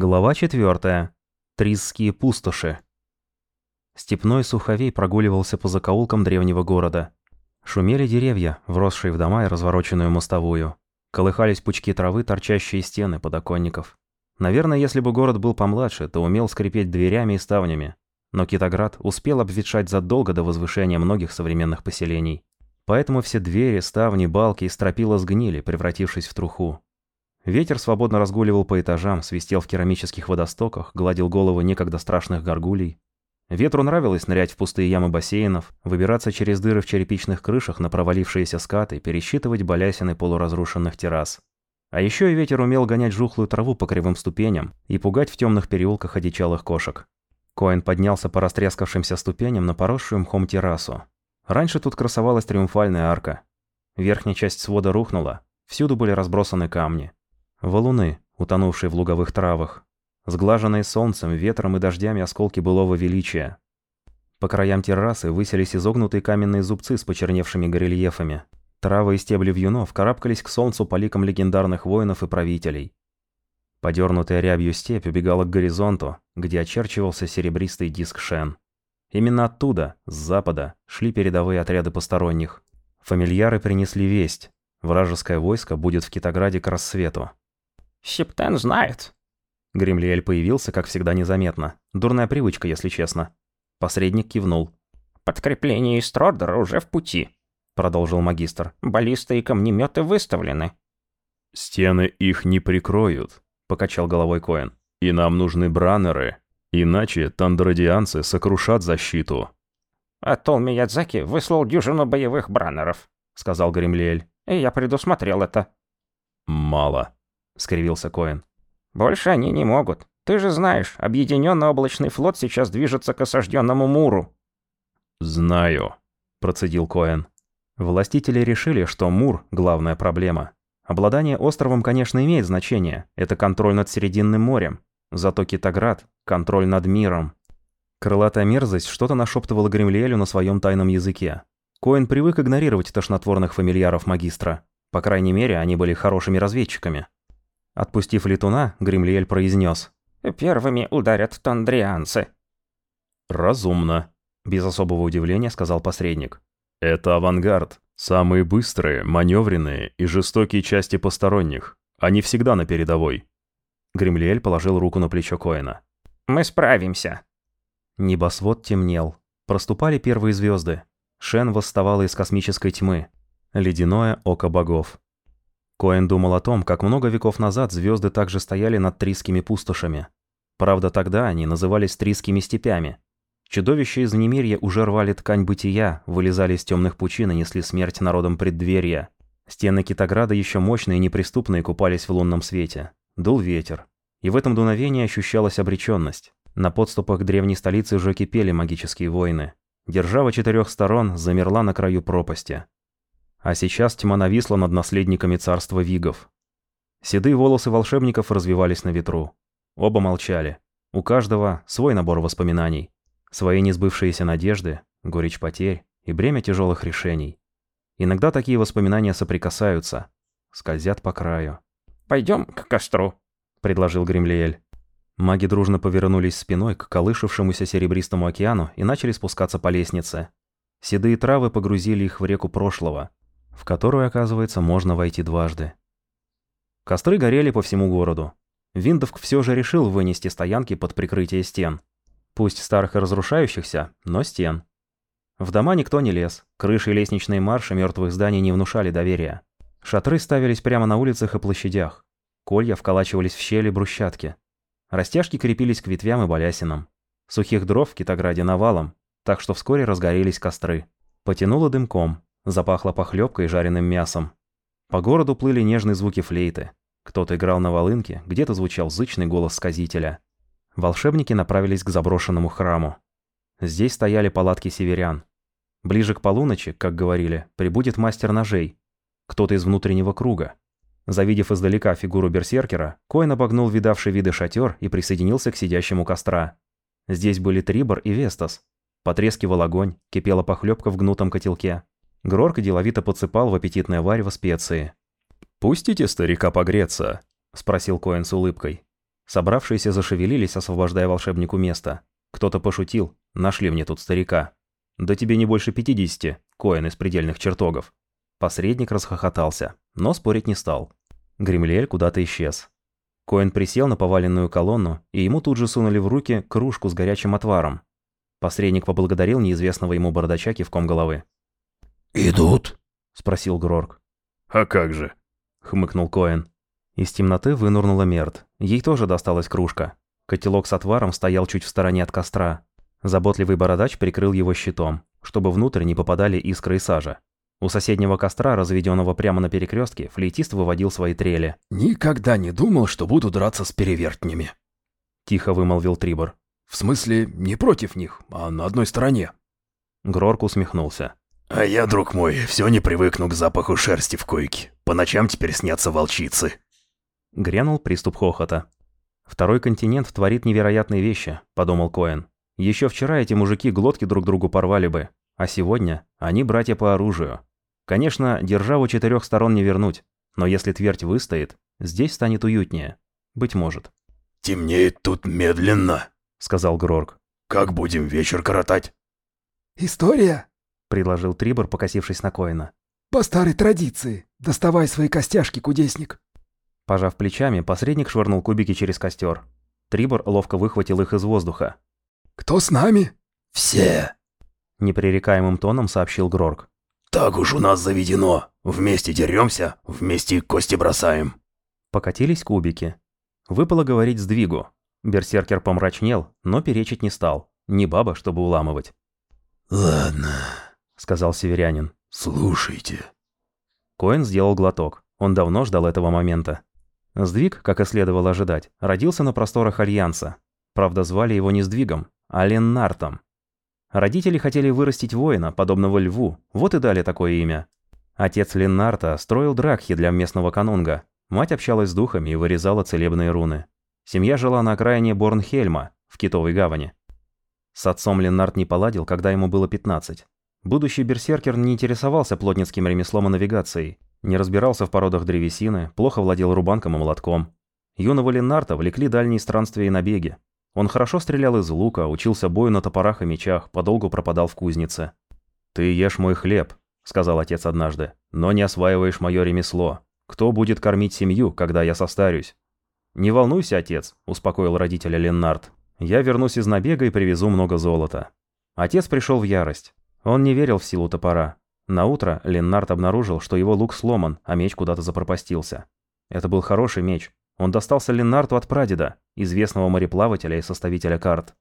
Глава 4. Тризские пустоши. Степной суховей прогуливался по закоулкам древнего города. Шумели деревья, вросшие в дома и развороченную мостовую. Колыхались пучки травы, торчащие стены подоконников. Наверное, если бы город был помладше, то умел скрипеть дверями и ставнями. Но Китоград успел обветшать задолго до возвышения многих современных поселений. Поэтому все двери, ставни, балки и стропила сгнили, превратившись в труху. Ветер свободно разгуливал по этажам, свистел в керамических водостоках, гладил головы некогда страшных горгулей. Ветру нравилось нырять в пустые ямы бассейнов, выбираться через дыры в черепичных крышах на провалившиеся скаты, пересчитывать балясины полуразрушенных террас. А еще и ветер умел гонять жухлую траву по кривым ступеням и пугать в темных переулках одичалых кошек. Коэн поднялся по растрескавшимся ступеням на поросшую мхом террасу. Раньше тут красовалась триумфальная арка. Верхняя часть свода рухнула, всюду были разбросаны камни. Валуны, утонувшие в луговых травах, сглаженные солнцем, ветром и дождями осколки былого величия. По краям террасы высились изогнутые каменные зубцы с почерневшими горельефами. Травы и стебли вьюнов карабкались к солнцу по ликам легендарных воинов и правителей. Подернутая рябью степь убегала к горизонту, где очерчивался серебристый диск Шен. Именно оттуда, с запада, шли передовые отряды посторонних. Фамильяры принесли весть. Вражеское войско будет в Китограде к рассвету. «Септен знает». Гремлиэль появился, как всегда, незаметно. Дурная привычка, если честно. Посредник кивнул. «Подкрепление из Трордера уже в пути», — продолжил магистр. «Баллисты и камнеметы выставлены». «Стены их не прикроют», — покачал головой Коэн. «И нам нужны браннеры. Иначе тандрадианцы сокрушат защиту. «А Тол Миядзаки выслал дюжину боевых браннеров», — сказал Гремлиэль. «И я предусмотрел это». «Мало», — скривился Коэн. «Больше они не могут. Ты же знаешь, объединенный облачный флот сейчас движется к осажденному Муру». «Знаю», — процедил Коэн. Властители решили, что Мур — главная проблема. Обладание островом, конечно, имеет значение. Это контроль над Срединным морем. Зато Китоград — контроль над миром. Крылатая мерзость что-то нашептывала Гремлиэлю на своем тайном языке. Коэн привык игнорировать тошнотворных фамильяров магистра. По крайней мере, они были хорошими разведчиками. Отпустив летуна, Гремлиэль произнес: «Первыми ударят тондрианцы». «Разумно», — без особого удивления сказал посредник. «Это авангард. Самые быстрые, маневренные и жестокие части посторонних. Они всегда на передовой. Гремлиэль положил руку на плечо Коэна. «Мы справимся». Небосвод темнел. Проступали первые звезды. Шен восставала из космической тьмы. Ледяное око богов. Коэн думал о том, как много веков назад звезды также стояли над Трискими пустошами. Правда, тогда они назывались Трискими степями. Чудовища из Немирья уже рвали ткань бытия, вылезали из темных пучин и несли смерть народам преддверия. Стены Китограда еще мощные и неприступные купались в лунном свете. Дул ветер. И в этом дуновении ощущалась обреченность. На подступах к древней столицы уже кипели магические войны. Держава четырех сторон замерла на краю пропасти. А сейчас тьма нависла над наследниками царства Вигов. Седые волосы волшебников развивались на ветру. Оба молчали. У каждого свой набор воспоминаний. Свои несбывшиеся надежды, горечь потерь и бремя тяжелых решений. Иногда такие воспоминания соприкасаются, скользят по краю. «Пойдем к костру», — предложил Гремлиэль. Маги дружно повернулись спиной к колышевшемуся серебристому океану и начали спускаться по лестнице. Седые травы погрузили их в реку прошлого, в которую, оказывается, можно войти дважды. Костры горели по всему городу. Виндовк все же решил вынести стоянки под прикрытие стен. Пусть старых и разрушающихся, но стен. В дома никто не лез, крыши и лестничные марши мертвых зданий не внушали доверия. Шатры ставились прямо на улицах и площадях. Колья вколачивались в щели брусчатки. Растяжки крепились к ветвям и балясинам. Сухих дров в Китограде навалом, так что вскоре разгорелись костры. Потянуло дымком, запахло похлебкой и жареным мясом. По городу плыли нежные звуки флейты. Кто-то играл на волынке, где-то звучал зычный голос сказителя. Волшебники направились к заброшенному храму. Здесь стояли палатки северян. Ближе к полуночи, как говорили, прибудет мастер ножей, кто-то из внутреннего круга. Завидев издалека фигуру берсеркера, Коин обогнул видавший виды шатер и присоединился к сидящему костра. Здесь были Трибор и Вестас. Потрескивал огонь, кипела похлебка в гнутом котелке. Грорк деловито подсыпал в аппетитное варево специи. «Пустите старика погреться», — спросил Коэн с улыбкой. Собравшиеся зашевелились, освобождая волшебнику место. Кто-то пошутил, нашли мне тут старика. Да тебе не больше пятидесяти, коин из предельных чертогов. Посредник расхохотался, но спорить не стал. Гремлель куда-то исчез. Коин присел на поваленную колонну, и ему тут же сунули в руки кружку с горячим отваром. Посредник поблагодарил неизвестного ему бородача кивком головы. «Идут?» – спросил Грорк. «А как же?» – хмыкнул Коэн. Из темноты вынурнула Мерт. Ей тоже досталась кружка. Котелок с отваром стоял чуть в стороне от костра. Заботливый бородач прикрыл его щитом, чтобы внутрь не попадали искры и сажа. У соседнего костра, разведенного прямо на перекрестке, флейтист выводил свои трели. «Никогда не думал, что буду драться с перевертнями», – тихо вымолвил Трибор. «В смысле, не против них, а на одной стороне». Грорк усмехнулся. «А я, друг мой, все не привыкну к запаху шерсти в койке. По ночам теперь снятся волчицы». Грянул приступ хохота. «Второй континент творит невероятные вещи», – подумал Коэн. «Еще вчера эти мужики глотки друг другу порвали бы, а сегодня они братья по оружию. Конечно, державу четырех сторон не вернуть, но если твердь выстоит, здесь станет уютнее. Быть может. «Темнеет тут медленно», — сказал Грорк. «Как будем вечер коротать?» «История?» — предложил Трибор, покосившись на Коина. «По старой традиции. Доставай свои костяшки, кудесник». Пожав плечами, посредник швырнул кубики через костер. Трибор ловко выхватил их из воздуха. «Кто с нами?» «Все», — непререкаемым тоном сообщил Грорк. «Так уж у нас заведено. Вместе деремся, вместе кости бросаем». Покатились кубики. Выпало говорить сдвигу. Берсеркер помрачнел, но перечить не стал. Не баба, чтобы уламывать. «Ладно», — сказал северянин. «Слушайте». Коэн сделал глоток. Он давно ждал этого момента. Сдвиг, как и следовало ожидать, родился на просторах Альянса. Правда, звали его не Сдвигом, а Леннартом. Родители хотели вырастить воина, подобного льву, вот и дали такое имя. Отец Леннарта строил дракхи для местного канунга. Мать общалась с духами и вырезала целебные руны. Семья жила на окраине Борнхельма, в Китовой гавани. С отцом Леннарт не поладил, когда ему было 15. Будущий берсеркер не интересовался плотницким ремеслом и навигацией, не разбирался в породах древесины, плохо владел рубанком и молотком. Юного Леннарта влекли дальние странствия и набеги. Он хорошо стрелял из лука, учился бою на топорах и мечах, подолгу пропадал в кузнице. «Ты ешь мой хлеб», — сказал отец однажды, — «но не осваиваешь мое ремесло. Кто будет кормить семью, когда я состарюсь?» «Не волнуйся, отец», — успокоил родителя Леннард. «Я вернусь из набега и привезу много золота». Отец пришел в ярость. Он не верил в силу топора. Наутро Леннард обнаружил, что его лук сломан, а меч куда-то запропастился. Это был хороший меч, он достался Ленарту от прадеда, известного мореплавателя и составителя карт.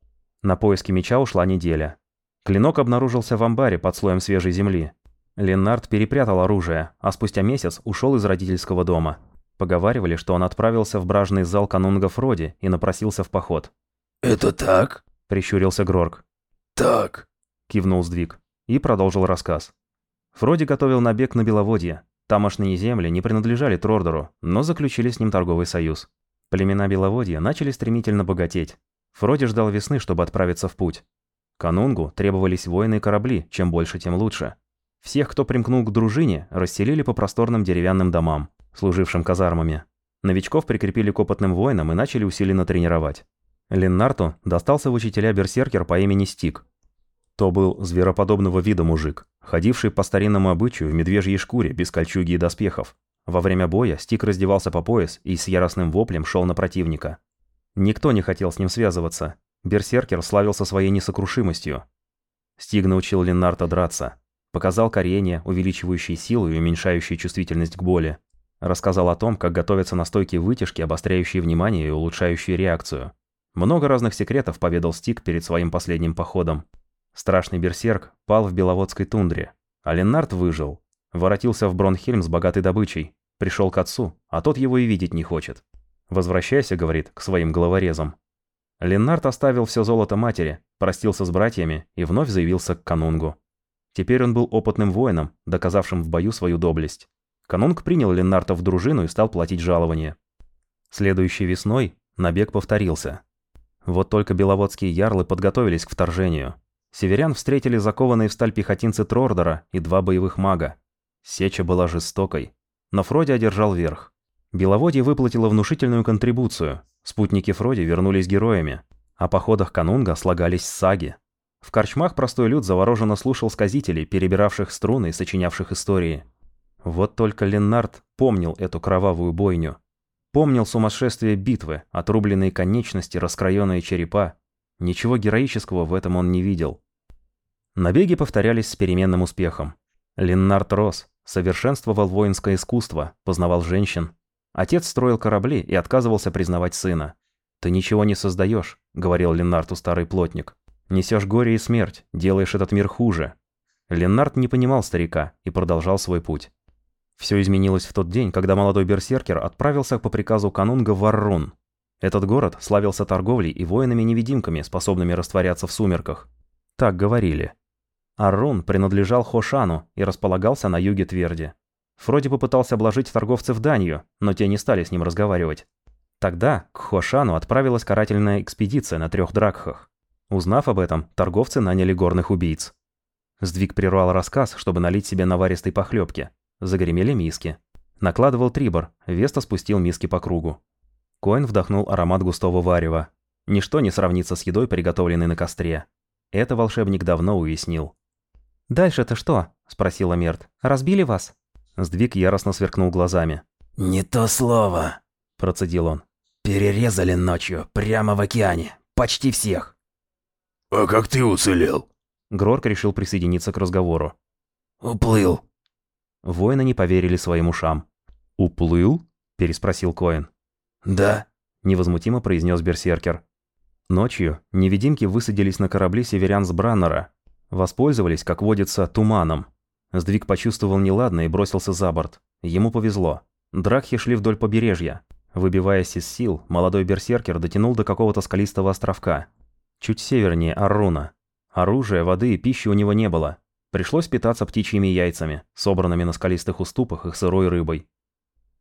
На поиски меча ушла неделя. Клинок обнаружился в амбаре под слоем свежей земли. Ленард перепрятал оружие, а спустя месяц ушел из родительского дома. Поговаривали, что он отправился в бражный зал канунга Фроди и напросился в поход. «Это так?» – прищурился Грорк. «Так», – кивнул Сдвиг и продолжил рассказ. Фроди готовил набег на Беловодье, Тамошние земли не принадлежали Трордору, но заключили с ним торговый союз. Племена Беловодья начали стремительно богатеть. Фроди ждал весны, чтобы отправиться в путь. Канунгу требовались воины и корабли, чем больше, тем лучше. Всех, кто примкнул к дружине, расселили по просторным деревянным домам, служившим казармами. Новичков прикрепили к опытным воинам и начали усиленно тренировать. Леннарту достался в учителя берсеркер по имени Стик. То был звероподобного вида мужик, ходивший по старинному обычаю в медвежьей шкуре, без кольчуги и доспехов. Во время боя Стик раздевался по пояс и с яростным воплем шел на противника. Никто не хотел с ним связываться. Берсеркер славился своей несокрушимостью. Стиг научил Леннарта драться. Показал коренья, увеличивающие силу и уменьшающие чувствительность к боли. Рассказал о том, как готовятся настойки вытяжки, обостряющие внимание и улучшающие реакцию. Много разных секретов поведал Стик перед своим последним походом. Страшный берсерк пал в Беловодской тундре, а Леннард выжил. Воротился в Бронхельм с богатой добычей. Пришел к отцу, а тот его и видеть не хочет. «Возвращайся», — говорит, — «к своим головорезам». Леннард оставил все золото матери, простился с братьями и вновь заявился к Канунгу. Теперь он был опытным воином, доказавшим в бою свою доблесть. Канунг принял Леннарта в дружину и стал платить жалование. Следующей весной набег повторился. Вот только беловодские ярлы подготовились к вторжению. Северян встретили закованные в сталь пехотинцы Трордора и два боевых мага. Сеча была жестокой, но Фроди одержал верх. Беловодье выплатило внушительную контрибуцию. Спутники Фроди вернулись героями. О походах Канунга слагались саги. В корчмах простой люд завороженно слушал сказителей, перебиравших струны и сочинявших истории. Вот только Леннард помнил эту кровавую бойню. Помнил сумасшествие битвы, отрубленные конечности, раскроенные черепа. Ничего героического в этом он не видел. Набеги повторялись с переменным успехом. Леннард рос, совершенствовал воинское искусство, познавал женщин. Отец строил корабли и отказывался признавать сына. «Ты ничего не создаешь», — говорил Леннарту старый плотник. «Несешь горе и смерть, делаешь этот мир хуже». Леннард не понимал старика и продолжал свой путь. Все изменилось в тот день, когда молодой берсеркер отправился по приказу канунга в Варрун. Этот город славился торговлей и воинами-невидимками, способными растворяться в сумерках. Так говорили. Аррун принадлежал Хошану и располагался на юге Тверди. Фроди попытался обложить торговцев данью, но те не стали с ним разговаривать. Тогда к Хошану отправилась карательная экспедиция на трех дракхах. Узнав об этом, торговцы наняли горных убийц. Сдвиг прервал рассказ, чтобы налить себе наваристой похлебки. Загремели миски. Накладывал трибор, Веста спустил миски по кругу. Коэн вдохнул аромат густого варева. Ничто не сравнится с едой, приготовленной на костре. Это волшебник давно уяснил. «Дальше-то что?» – спросила Мерт. «Разбили вас?» Сдвиг яростно сверкнул глазами. «Не то слово», – процедил он. «Перерезали ночью, прямо в океане. Почти всех». «А как ты уцелел?» Грорк решил присоединиться к разговору. «Уплыл», Воины не поверили своим ушам. «Уплыл?» – переспросил Коэн. «Да», – невозмутимо произнес Берсеркер. Ночью невидимки высадились на корабли северян с Браннера. Воспользовались, как водится, туманом. Сдвиг почувствовал неладно и бросился за борт. Ему повезло. Дракхи шли вдоль побережья. Выбиваясь из сил, молодой берсеркер дотянул до какого-то скалистого островка. Чуть севернее Арруна. Оружия, воды и пищи у него не было. Пришлось питаться птичьими яйцами, собранными на скалистых уступах и сырой рыбой.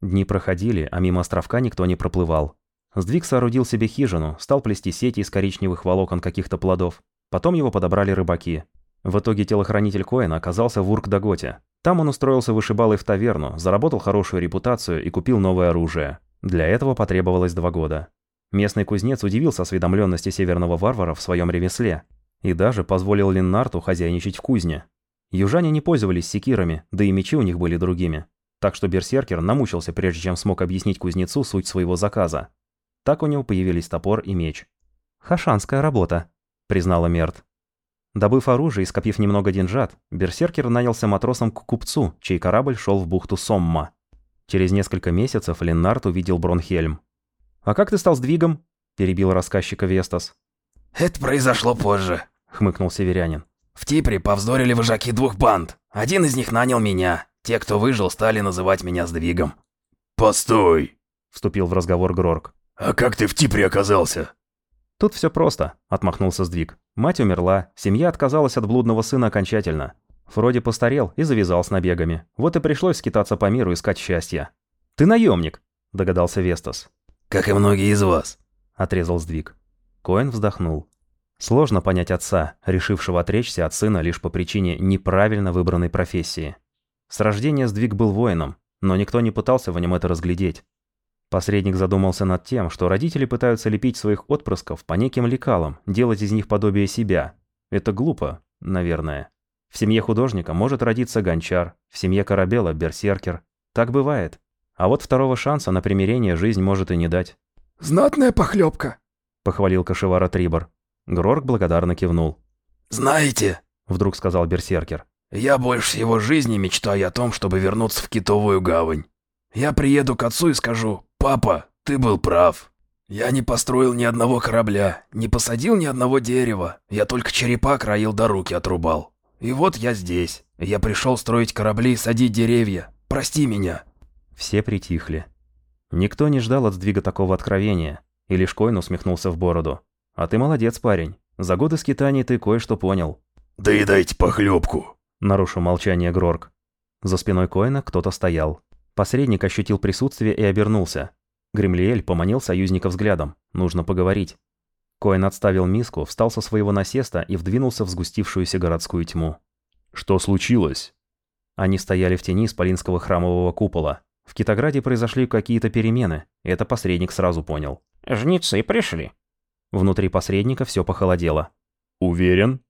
Дни проходили, а мимо островка никто не проплывал. Сдвиг соорудил себе хижину, стал плести сети из коричневых волокон каких-то плодов. Потом его подобрали рыбаки. В итоге телохранитель Коэна оказался в Урк-Даготе. Там он устроился вышибалой в таверну, заработал хорошую репутацию и купил новое оружие. Для этого потребовалось два года. Местный кузнец удивился осведомленности северного варвара в своем ремесле и даже позволил Линнарту хозяйничать в кузне. Южане не пользовались секирами, да и мечи у них были другими. Так что берсеркер намучился, прежде чем смог объяснить кузнецу суть своего заказа. Так у него появились топор и меч. «Хашанская работа», — признала Мерт. Добыв оружие и скопив немного деньжат, берсеркер нанялся матросом к купцу, чей корабль шел в бухту Сомма. Через несколько месяцев Леннард увидел Бронхельм. «А как ты стал сдвигом?» – перебил рассказчика Вестас. «Это произошло позже», — хмыкнул северянин. В Типре повздорили вожаки двух банд. Один из них нанял меня. Те, кто выжил, стали называть меня сдвигом. «Постой!» — вступил в разговор Грорк. «А как ты в Типре оказался?» «Тут все просто», — отмахнулся Сдвиг. Мать умерла, семья отказалась от блудного сына окончательно. Фроди постарел и завязал с набегами. Вот и пришлось скитаться по миру искать счастья. «Ты наемник», — догадался Вестас. «Как и многие из вас», — отрезал Сдвиг. Коэн вздохнул. Сложно понять отца, решившего отречься от сына лишь по причине неправильно выбранной профессии. С рождения сдвиг был воином, но никто не пытался в нем это разглядеть. Посредник задумался над тем, что родители пытаются лепить своих отпрысков по неким лекалам, делать из них подобие себя. Это глупо, наверное. В семье художника может родиться гончар, в семье корабела – берсеркер. Так бывает. А вот второго шанса на примирение жизнь может и не дать. «Знатная похлебка», – похвалил кошевара Трибор. Грорк благодарно кивнул. «Знаете», — вдруг сказал Берсеркер, «я больше всего жизни мечтаю о том, чтобы вернуться в Китовую гавань. Я приеду к отцу и скажу, «Папа, ты был прав. Я не построил ни одного корабля, не посадил ни одного дерева. Я только черепа краил до руки отрубал. И вот я здесь. Я пришел строить корабли и садить деревья. Прости меня». Все притихли. Никто не ждал от сдвига такого откровения, и лишь Койн усмехнулся в бороду. А ты молодец, парень. За годы скитаний ты кое-что понял. Да и дайте похлебку, нарушил молчание Грорк. За спиной Коэна кто-то стоял. Посредник ощутил присутствие и обернулся. Гремлиэль поманил союзника взглядом. Нужно поговорить. Коэн отставил миску, встал со своего насеста и вдвинулся в сгустившуюся городскую тьму. «Что случилось?» Они стояли в тени исполинского храмового купола. В Китограде произошли какие-то перемены, это посредник сразу понял. Жнецы пришли. Внутри посредника все похолодело. Уверен?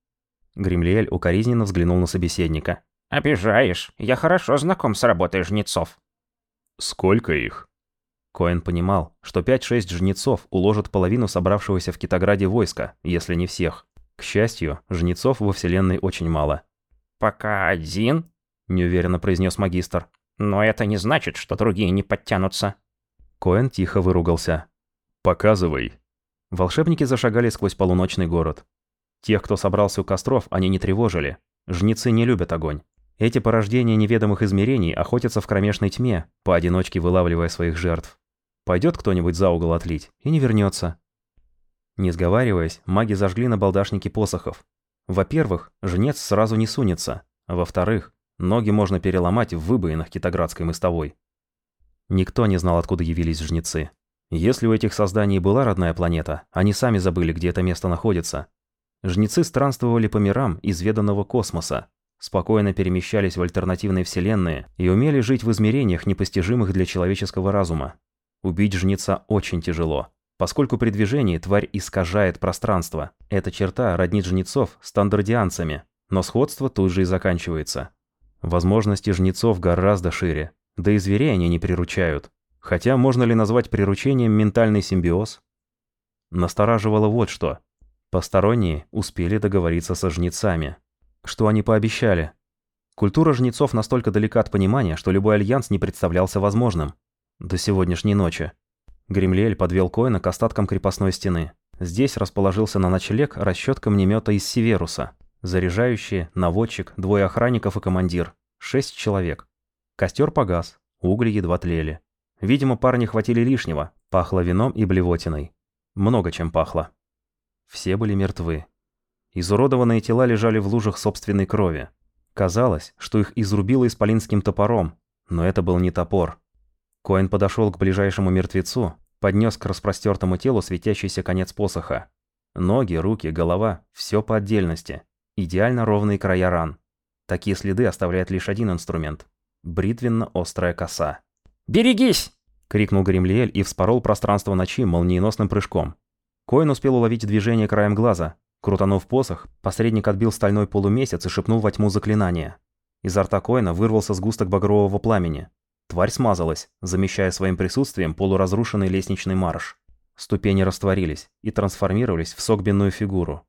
Гремлиэль укоризненно взглянул на собеседника. Обижаешь. Я хорошо знаком с работой жнецов. Сколько их? Коэн понимал, что 5-6 жнецов уложат половину собравшегося в Китограде войска, если не всех. К счастью, жнецов во Вселенной очень мало. «Пока один?» – неуверенно произнес магистр. «Но это не значит, что другие не подтянутся». Коэн тихо выругался. «Показывай». Волшебники зашагали сквозь полуночный город. Тех, кто собрался у костров, они не тревожили. Жнецы не любят огонь. Эти порождения неведомых измерений охотятся в кромешной тьме, поодиночке вылавливая своих жертв. Пойдет кто-нибудь за угол отлить и не вернется. Не сговариваясь, маги зажгли на балдашнике посохов. Во-первых, жнец сразу не сунется. Во-вторых, ноги можно переломать в выбоинах китоградской мостовой. Никто не знал, откуда явились жнецы. Если у этих созданий была родная планета, они сами забыли, где это место находится. Жнецы странствовали по мирам изведанного космоса, спокойно перемещались в альтернативные вселенные и умели жить в измерениях, непостижимых для человеческого разума. Убить жнеца очень тяжело, поскольку при движении тварь искажает пространство. Эта черта роднит жнецов стандартианцами, но сходство тут же и заканчивается. Возможности жнецов гораздо шире, да и зверей они не приручают. Хотя можно ли назвать приручением ментальный симбиоз? Настораживало вот что. Посторонние успели договориться со жнецами. Что они пообещали? Культура жнецов настолько далека от понимания, что любой альянс не представлялся возможным. До сегодняшней ночи. Гремлиэль подвел Коина к остаткам крепостной стены. Здесь расположился на ночлег расчет камнемета из Северуса. Заряжающие, наводчик, двое охранников и командир. Шесть человек. Костер погас, угли едва тлели. Видимо, парни хватили лишнего, пахло вином и блевотиной. Много чем пахло. Все были мертвы. Изуродованные тела лежали в лужах собственной крови. Казалось, что их изрубило исполинским топором, но это был не топор. Коэн подошел к ближайшему мертвецу, поднес к распростертому телу светящийся конец посоха. Ноги, руки, голова – все по отдельности. Идеально ровные края ран. Такие следы оставляет лишь один инструмент – бритвенно-острая коса. «Берегись!» – крикнул Гремлиэль и вспорол пространство ночи молниеносным прыжком. Коэн успел уловить движение краем глаза. Крутанув посох, посредник отбил стальной полумесяц и шепнул во тьму заклинание. Изо рта Коэна вырвался сгусток багрового пламени. Тварь смазалась, замещая своим присутствием полуразрушенный лестничный марш. Ступени растворились и трансформировались в согбенную фигуру.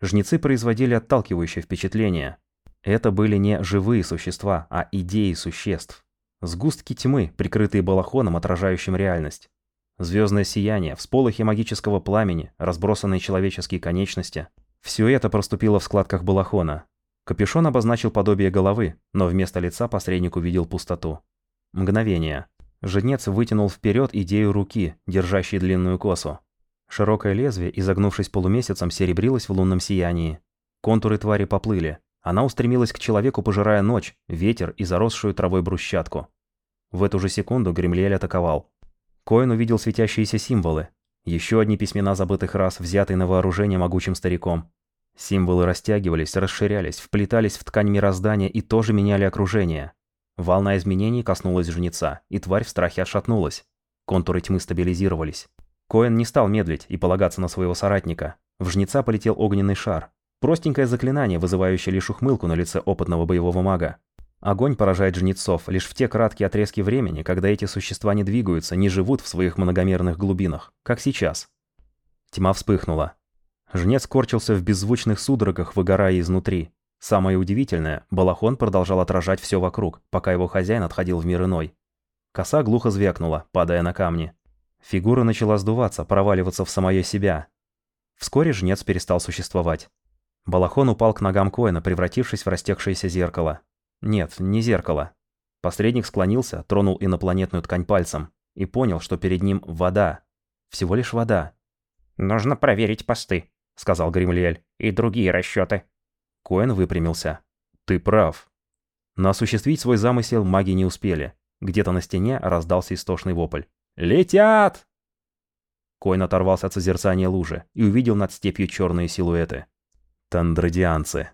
Жнецы производили отталкивающее впечатление. Это были не живые существа, а идеи существ. Сгустки тьмы, прикрытые балахоном, отражающим реальность. Звездное сияние, всполохи магического пламени, разбросанные человеческие конечности. Все это проступило в складках балахона. Капюшон обозначил подобие головы, но вместо лица посредник увидел пустоту. Мгновение. Жнец вытянул вперед идею руки, держащей длинную косу. Широкое лезвие, изогнувшись полумесяцем, серебрилось в лунном сиянии. Контуры твари поплыли. Она устремилась к человеку, пожирая ночь, ветер и заросшую травой брусчатку. В эту же секунду Гремлиэль атаковал. Коэн увидел светящиеся символы. Еще одни письмена забытых рас, взятые на вооружение могучим стариком. Символы растягивались, расширялись, вплетались в ткань мироздания и тоже меняли окружение. Волна изменений коснулась жнеца, и тварь в страхе отшатнулась. Контуры тьмы стабилизировались. Коэн не стал медлить и полагаться на своего соратника. В жнеца полетел огненный шар. Простенькое заклинание, вызывающее лишь ухмылку на лице опытного боевого мага. Огонь поражает жнецов лишь в те краткие отрезки времени, когда эти существа не двигаются, не живут в своих многомерных глубинах, как сейчас. Тьма вспыхнула. Жнец корчился в беззвучных судорогах, выгорая изнутри. Самое удивительное, Балахон продолжал отражать все вокруг, пока его хозяин отходил в мир иной. Коса глухо звякнула, падая на камни. Фигура начала сдуваться, проваливаться в самое себя. Вскоре жнец перестал существовать. Балахон упал к ногам Коэна, превратившись в растекшееся зеркало. Нет, не зеркало. Посредник склонился, тронул инопланетную ткань пальцем и понял, что перед ним вода. Всего лишь вода. «Нужно проверить посты», — сказал Гримлиэль, — «и другие расчеты. Коэн выпрямился. «Ты прав». Но осуществить свой замысел маги не успели. Где-то на стене раздался истошный вопль. «Летят!» Коин оторвался от созерцания лужи и увидел над степью черные силуэты. Тандрадианцы.